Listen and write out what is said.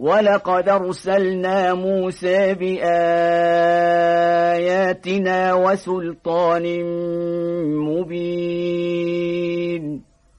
ولقد ارسلنا موسى بآياتنا وسلطان مبين